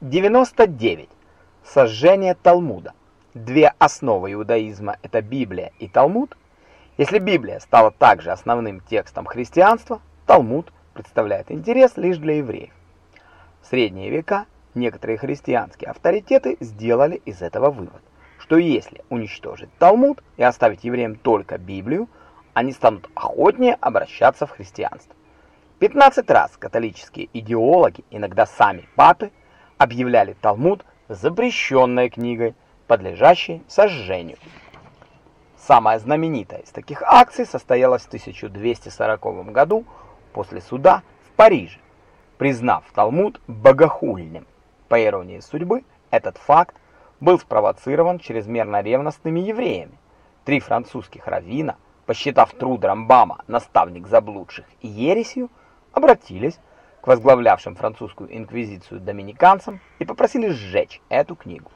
99. Сожжение Талмуда. Две основы иудаизма – это Библия и Талмуд. Если Библия стала также основным текстом христианства, Талмуд представляет интерес лишь для евреев. В средние века некоторые христианские авторитеты сделали из этого вывод, что если уничтожить Талмуд и оставить евреям только Библию, они станут охотнее обращаться в христианство. 15 раз католические идеологи, иногда сами папы, объявляли Талмуд запрещенной книгой, подлежащей сожжению. Самая знаменитая из таких акций состоялась в 1240 году после суда в Париже, признав Талмуд богохульным. По иронии судьбы, этот факт был спровоцирован чрезмерно ревностными евреями. Три французских раввина, посчитав труд Рамбама наставник заблудших и ересью, обратились к возглавлявшим французскую инквизицию доминиканцам и попросили сжечь эту книгу.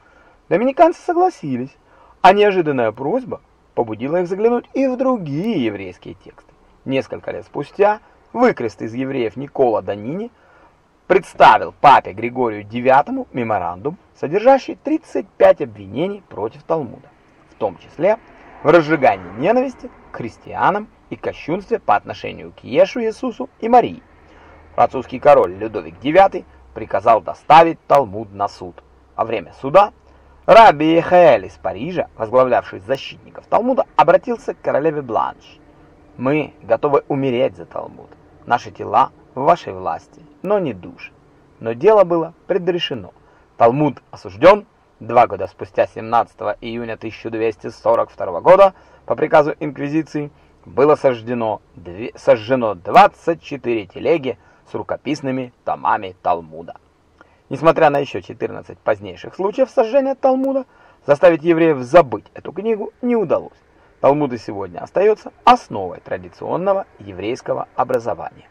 Доминиканцы согласились, а неожиданная просьба побудила их заглянуть и в другие еврейские тексты. Несколько лет спустя выкрест из евреев Никола Данини представил папе Григорию IX меморандум, содержащий 35 обвинений против Талмуда, в том числе в разжигании ненависти к христианам и кощунстве по отношению к Иешу Иисусу и Марии. Французский король Людовик IX приказал доставить Талмуд на суд. Во время суда Раби Ехаэль из Парижа, возглавлявший защитников Талмуда, обратился к королеве Бланш. «Мы готовы умереть за Талмуд. Наши тела в вашей власти, но не души». Но дело было предрешено. Талмуд осужден. Два года спустя, 17 июня 1242 года, по приказу Инквизиции, было сожжено, сожжено 24 телеги с рукописными томами Талмуда. Несмотря на еще 14 позднейших случаев сожжения Талмуда, заставить евреев забыть эту книгу не удалось. Талмуд сегодня остается основой традиционного еврейского образования.